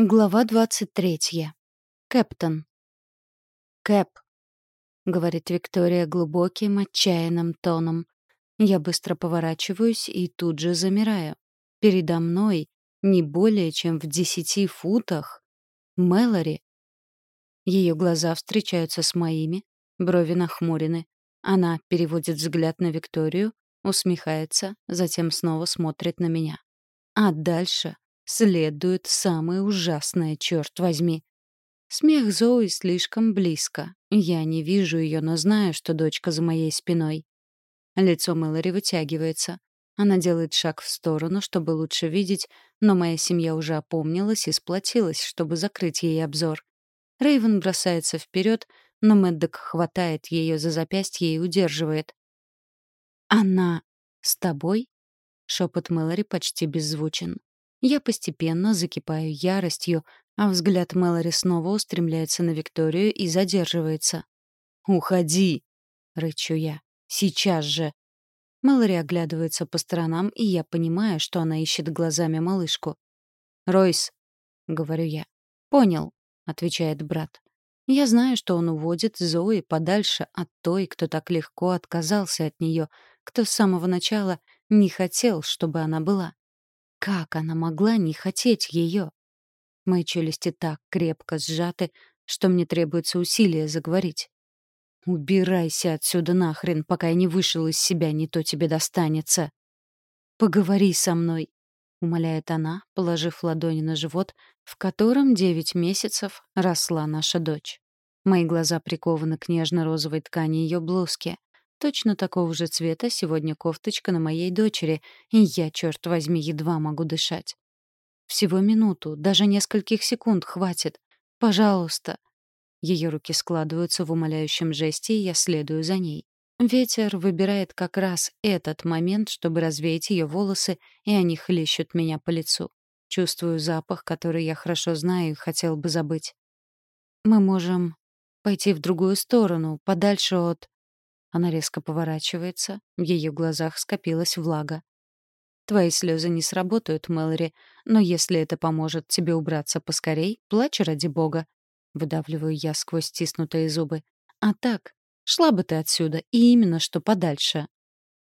Глава двадцать третья. Кэптон. «Кэп», — говорит Виктория глубоким, отчаянным тоном. Я быстро поворачиваюсь и тут же замираю. Передо мной, не более чем в десяти футах, Мэлори. Ее глаза встречаются с моими, брови нахмурены. Она переводит взгляд на Викторию, усмехается, затем снова смотрит на меня. А дальше следует самое ужасное, черт возьми. Смех Зои слишком близко. Я не вижу ее, но знаю, что дочка за моей спиной. Лицо Мэлори вытягивается. Она делает шаг в сторону, чтобы лучше видеть, но моя семья уже опомнилась и сплотилась, чтобы закрыть ей обзор. Рейвен бросается вперед, но Мэддок хватает ее за запястье и удерживает. «Она с тобой?» — шепот Мэлори почти беззвучен. Я постепенно закипаю яростью, а взгляд Мэлори снова устремляется на Викторию и задерживается. «Уходи!» — рычу я. «Сейчас же!» Мэлори оглядывается по сторонам, и я понимаю, что она ищет глазами малышку. «Ройс!» — говорю я. «Понял», — отвечает брат. Я знаю, что он уводит Зои подальше от той, кто так легко отказался от нее, кто с самого начала не хотел, чтобы она была. Как она могла не хотеть ее? Мои челюсти так крепко сжаты, что мне требуется усилие заговорить. «Убирайся отсюда нахрен, пока я не вышел из себя, не то тебе достанется». «Поговори со мной», — умоляет она, положив ладони на живот, в котором девять месяцев росла наша дочь. Мои глаза прикованы к нежно-розовой ткани ее блузки. Точно такого же цвета сегодня кофточка на моей дочери, и я, черт возьми, едва могу дышать. Всего минуту, даже нескольких секунд хватит. Пожалуйста. Ее руки складываются в умоляющем жесте, и я следую за ней. Ветер выбирает как раз этот момент, чтобы развеять ее волосы, и они хлещут меня по лицу. Чувствую запах, который я хорошо знаю и хотел бы забыть. Мы можем пойти в другую сторону, подальше от... Она резко поворачивается, в ее глазах скопилась влага. Твои слезы не сработают, Мэлори, но если это поможет тебе убраться поскорей, плачь ради бога. Выдавливаю я сквозь стиснутые зубы. А так, шла бы ты отсюда, и именно что подальше.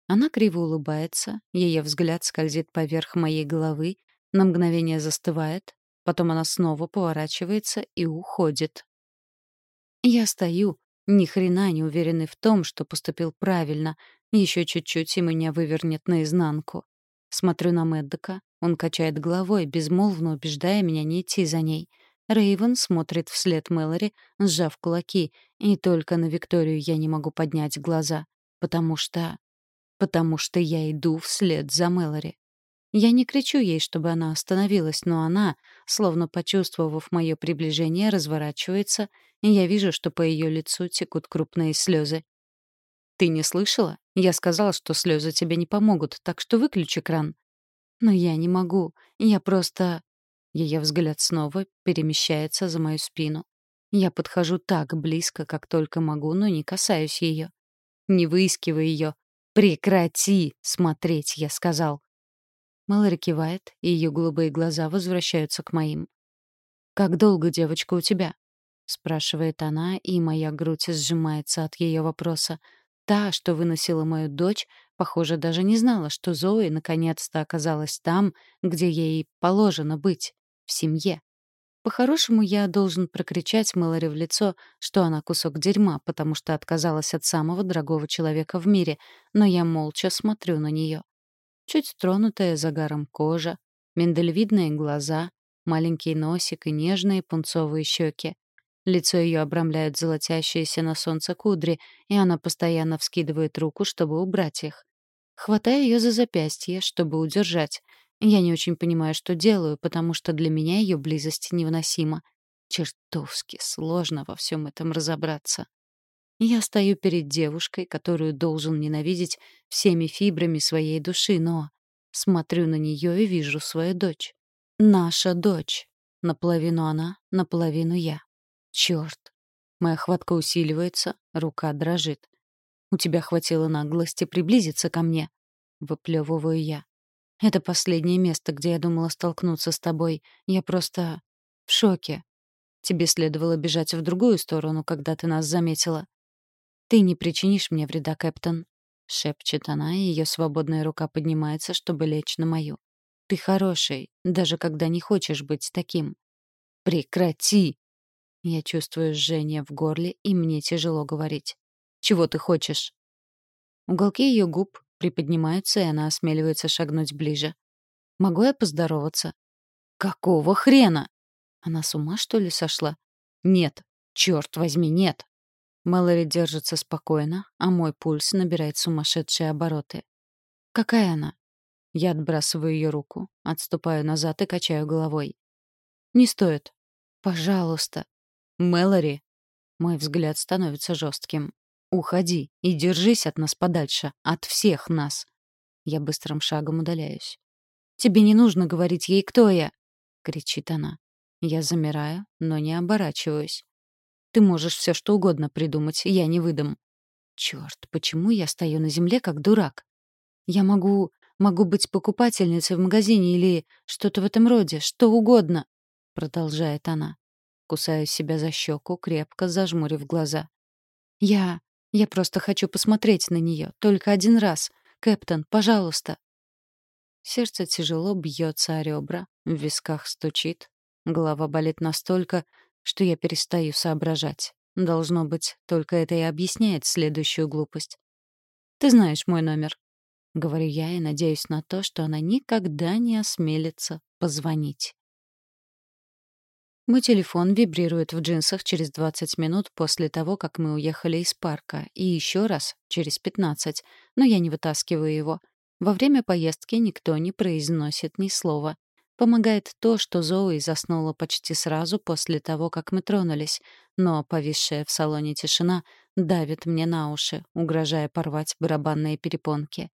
Она криво улыбается, ее взгляд скользит поверх моей головы, на мгновение застывает, потом она снова поворачивается и уходит. Я стою, ни хрена не уверенный в том, что поступил правильно. Еще чуть-чуть, и меня вывернет наизнанку. Смотрю на Мэддока. Он качает головой, безмолвно убеждая меня не идти за ней. Рейвен смотрит вслед Мэлори, сжав кулаки, и только на Викторию я не могу поднять глаза, потому что... потому что я иду вслед за Мэлори. Я не кричу ей, чтобы она остановилась, но она, словно почувствовав мое приближение, разворачивается и я вижу, что по ее лицу текут крупные слезы. «Ты не слышала? Я сказала, что слезы тебе не помогут, так что выключи кран». «Но я не могу. Я просто...» Ее взгляд снова перемещается за мою спину. Я подхожу так близко, как только могу, но не касаюсь ее. Не выискивай ее. «Прекрати смотреть», — я сказал. Мэлори кивает, и ее голубые глаза возвращаются к моим. «Как долго девочка у тебя?» — спрашивает она, и моя грудь сжимается от ее вопроса. Та, что выносила мою дочь, похоже, даже не знала, что Зои наконец-то оказалась там, где ей положено быть — в семье. По-хорошему, я должен прокричать Мэлори в лицо, что она кусок дерьма, потому что отказалась от самого дорогого человека в мире, но я молча смотрю на нее. Чуть тронутая загаром кожа, миндалевидные глаза, маленький носик и нежные пунцовые щеки. Лицо ее обрамляют золотящиеся на солнце кудри, и она постоянно вскидывает руку, чтобы убрать их. Хватаю ее за запястье, чтобы удержать. Я не очень понимаю, что делаю, потому что для меня ее близость невыносима. Чертовски сложно во всем этом разобраться. Я стою перед девушкой, которую должен ненавидеть всеми фибрами своей души, но смотрю на нее и вижу свою дочь. Наша дочь. Наполовину она, наполовину я. Черт. Моя хватка усиливается, рука дрожит. У тебя хватило наглости приблизиться ко мне. Выплевываю я. Это последнее место, где я думала столкнуться с тобой. Я просто... В шоке. Тебе следовало бежать в другую сторону, когда ты нас заметила. Ты не причинишь мне вреда, Кэптон, шепчет она, и ее свободная рука поднимается, чтобы лечь на мою. Ты хороший, даже когда не хочешь быть таким. Прекрати. Я чувствую жжение в горле, и мне тяжело говорить. Чего ты хочешь? Уголки ее губ приподнимаются, и она осмеливается шагнуть ближе. Могу я поздороваться? Какого хрена? Она с ума, что ли, сошла? Нет. Черт возьми, нет. Мэлори держится спокойно, а мой пульс набирает сумасшедшие обороты. Какая она? Я отбрасываю ее руку, отступаю назад и качаю головой. Не стоит. Пожалуйста. Мэлори. Мой взгляд становится жестким. Уходи и держись от нас подальше, от всех нас. Я быстрым шагом удаляюсь. Тебе не нужно говорить ей, кто я, кричит она. Я замираю, но не оборачиваюсь. Ты можешь все что угодно придумать, я не выдам. Черт, почему я стою на земле как дурак? Я могу... могу быть покупательницей в магазине или что-то в этом роде, что угодно, продолжает она. Кусаю себя за щеку, крепко зажмурив глаза. Я... я просто хочу посмотреть на нее, только один раз. Кэптон, пожалуйста. Сердце тяжело бьется о ребра, в висках стучит, Голова болит настолько, что я перестаю соображать. Должно быть, только это и объясняет следующую глупость. «Ты знаешь мой номер», — говорю я и надеюсь на то, что она никогда не осмелится позвонить. Мой телефон вибрирует в джинсах через 20 минут после того, как мы уехали из парка, и еще раз через 15, но я не вытаскиваю его. Во время поездки никто не произносит ни слова. Помогает то, что Зоуи заснула почти сразу после того, как мы тронулись, но повисшая в салоне тишина давит мне на уши, угрожая порвать барабанные перепонки.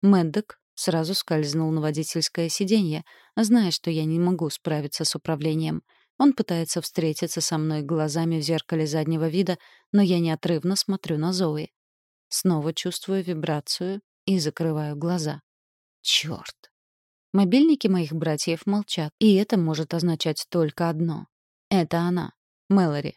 Мэддок сразу скользнул на водительское сиденье, зная, что я не могу справиться с управлением. Он пытается встретиться со мной глазами в зеркале заднего вида, но я неотрывно смотрю на Зои. Снова чувствую вибрацию и закрываю глаза. Чёрт! Мобильники моих братьев молчат, и это может означать только одно. Это она, Мэлори.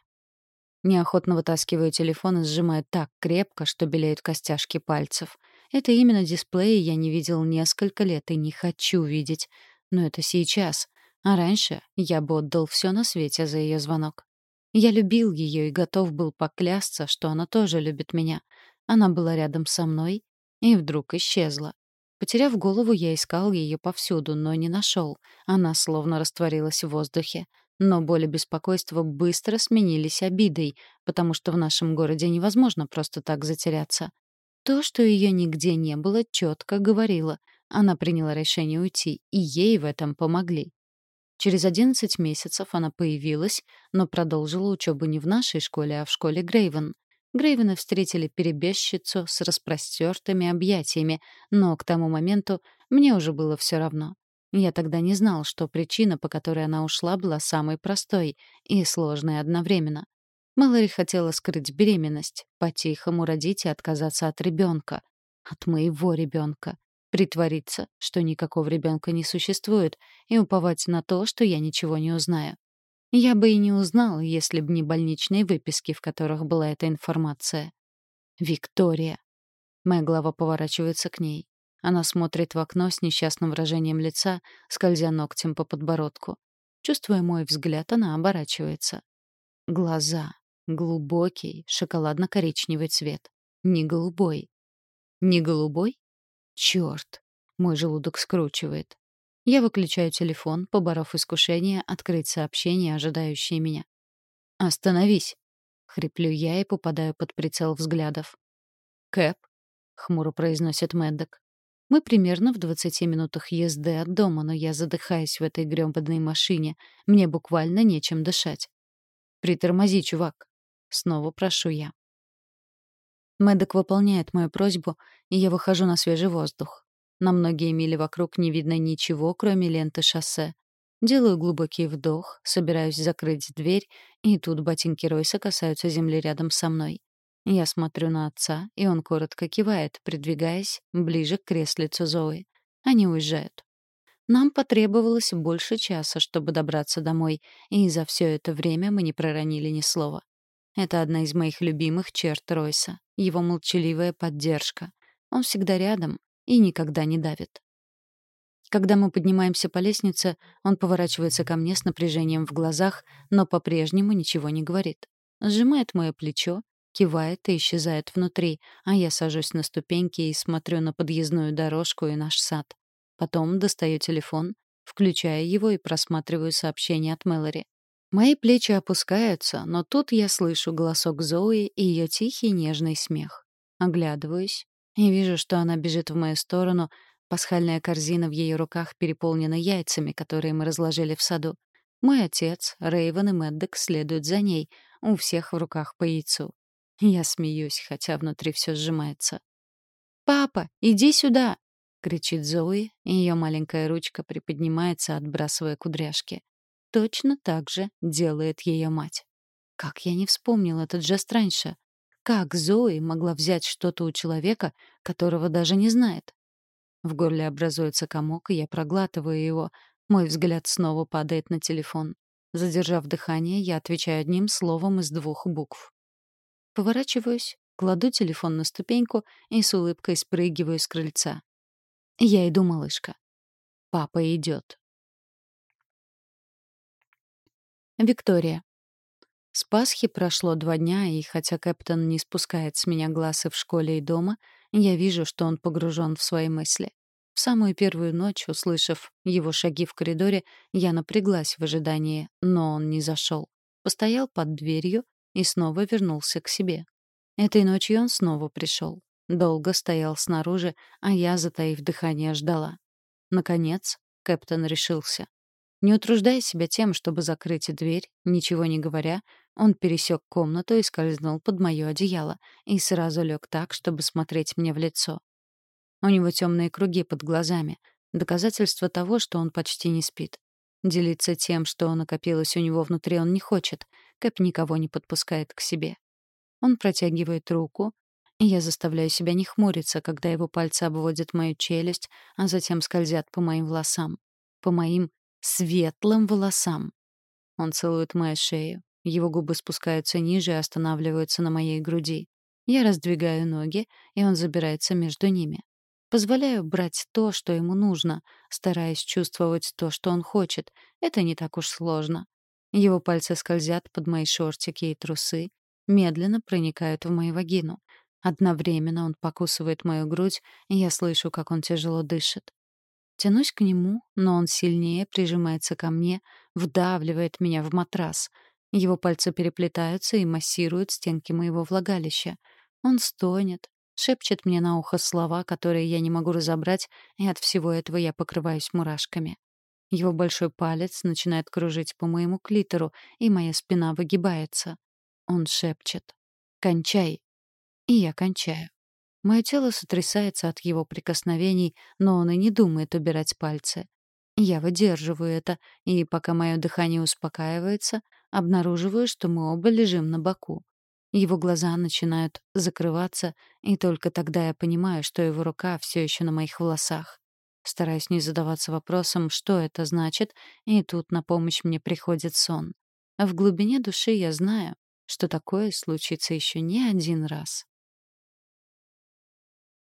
Неохотно вытаскиваю телефон и сжимаю так крепко, что белеют костяшки пальцев. Это именно дисплей я не видел несколько лет и не хочу видеть. Но это сейчас. А раньше я бы отдал все на свете за ее звонок. Я любил ее и готов был поклясться, что она тоже любит меня. Она была рядом со мной и вдруг исчезла. Потеряв голову, я искал ее повсюду, но не нашел. Она словно растворилась в воздухе. Но боль и беспокойство быстро сменились обидой, потому что в нашем городе невозможно просто так затеряться. То, что ее нигде не было, четко говорило. Она приняла решение уйти, и ей в этом помогли. Через 11 месяцев она появилась, но продолжила учебу не в нашей школе, а в школе Грейвен. Грейвены встретили перебежчицу с распростертыми объятиями, но к тому моменту мне уже было все равно. Я тогда не знал, что причина, по которой она ушла, была самой простой и сложной одновременно. Мэлори хотела скрыть беременность, по-тихому родить и отказаться от ребенка. От моего ребенка. Притвориться, что никакого ребенка не существует, и уповать на то, что я ничего не узнаю. Я бы и не узнал, если б не больничные выписки, в которых была эта информация. Виктория. Моя голова поворачивается к ней. Она смотрит в окно с несчастным выражением лица, скользя ногтем по подбородку. Чувствуя мой взгляд, она оборачивается. Глаза. Глубокий, шоколадно-коричневый цвет. Не голубой. Не голубой? Чёрт. Мой желудок скручивает. Я выключаю телефон, поборов искушение открыть сообщение, ожидающее меня. «Остановись!» — хриплю я и попадаю под прицел взглядов. «Кэп», — хмуро произносит Мэддок. «Мы примерно в двадцати минутах езды от дома, но я задыхаюсь в этой грёбаной машине. Мне буквально нечем дышать». «Притормози, чувак!» — снова прошу я. Мэддок выполняет мою просьбу, и я выхожу на свежий воздух. На многие мили вокруг не видно ничего, кроме ленты шоссе. Делаю глубокий вдох, собираюсь закрыть дверь, и тут ботинки Ройса касаются земли рядом со мной. Я смотрю на отца, и он коротко кивает, придвигаясь ближе к креслицу Зои. Они уезжают. Нам потребовалось больше часа, чтобы добраться домой, и за все это время мы не проронили ни слова. Это одна из моих любимых черт Ройса — его молчаливая поддержка. Он всегда рядом и никогда не давит. Когда мы поднимаемся по лестнице, он поворачивается ко мне с напряжением в глазах, но по-прежнему ничего не говорит. Сжимает мое плечо, кивает и исчезает внутри, а я сажусь на ступеньки и смотрю на подъездную дорожку и наш сад. Потом достаю телефон, включаю его и просматриваю сообщение от Мэлори. Мои плечи опускаются, но тут я слышу голосок Зои и ее тихий нежный смех. Оглядываюсь и вижу, что она бежит в мою сторону. Пасхальная корзина в ее руках переполнена яйцами, которые мы разложили в саду. Мой отец, Рейвен и Мэддок следуют за ней, у всех в руках по яйцу. Я смеюсь, хотя внутри все сжимается. «Папа, иди сюда!» кричит Зои, и ее маленькая ручка приподнимается, отбрасывая кудряшки. Точно так же делает ее мать. Как я не вспомнил этот жест раньше. Как Зои могла взять что-то у человека, которого даже не знает? В горле образуется комок, и я проглатываю его. Мой взгляд снова падает на телефон. Задержав дыхание, я отвечаю одним словом из двух букв. Поворачиваюсь, кладу телефон на ступеньку и с улыбкой спрыгиваю с крыльца. Я иду, малышка. Папа идет. Виктория. С Пасхи прошло два дня, и хотя Кэптон не спускает с меня глаз и в школе, и дома, я вижу, что он погружен в свои мысли. В самую первую ночь, услышав его шаги в коридоре, я напряглась в ожидании, но он не зашел. Постоял под дверью и снова вернулся к себе. Этой ночью он снова пришел. Долго стоял снаружи, а я, затаив дыхание, ждала. Наконец, Кэптон решился. Не утруждая себя тем, чтобы закрыть дверь, ничего не говоря, он пересек комнату и скользнул под мое одеяло и сразу лег так, чтобы смотреть мне в лицо. У него темные круги под глазами, доказательство того, что он почти не спит. Делиться тем, что накопилось у него внутри, он не хочет. Кэп никого не подпускает к себе. Он протягивает руку, я заставляю себя не хмуриться, когда его пальцы обводят мою челюсть, а затем скользят по моим волосам. По моим светлым волосам. Он целует мою шею. Его губы спускаются ниже и останавливаются на моей груди. Я раздвигаю ноги, и он забирается между ними. Позволяю брать то, что ему нужно, стараясь чувствовать то, что он хочет. Это не так уж сложно. Его пальцы скользят под мои шортики и трусы, медленно проникают в мою вагину. Одновременно он покусывает мою грудь, и я слышу, как он тяжело дышит. Тянусь к нему, но он сильнее прижимается ко мне, вдавливает меня в матрас. Его пальцы переплетаются и массируют стенки моего влагалища. Он стонет, шепчет мне на ухо слова, которые я не могу разобрать, и от всего этого я покрываюсь мурашками. Его большой палец начинает кружить по моему клитору, и моя спина выгибается. Он шепчет. «Кончай, и я кончаю. Мое тело сотрясается от его прикосновений, но он и не думает убирать пальцы. Я выдерживаю это, и пока мое дыхание успокаивается, обнаруживаю, что мы оба лежим на боку. Его глаза начинают закрываться, и только тогда я понимаю, что его рука все еще на моих волосах. Стараюсь не задаваться вопросом, что это значит, и тут на помощь мне приходит сон. В глубине души я знаю, что такое случится еще не один раз.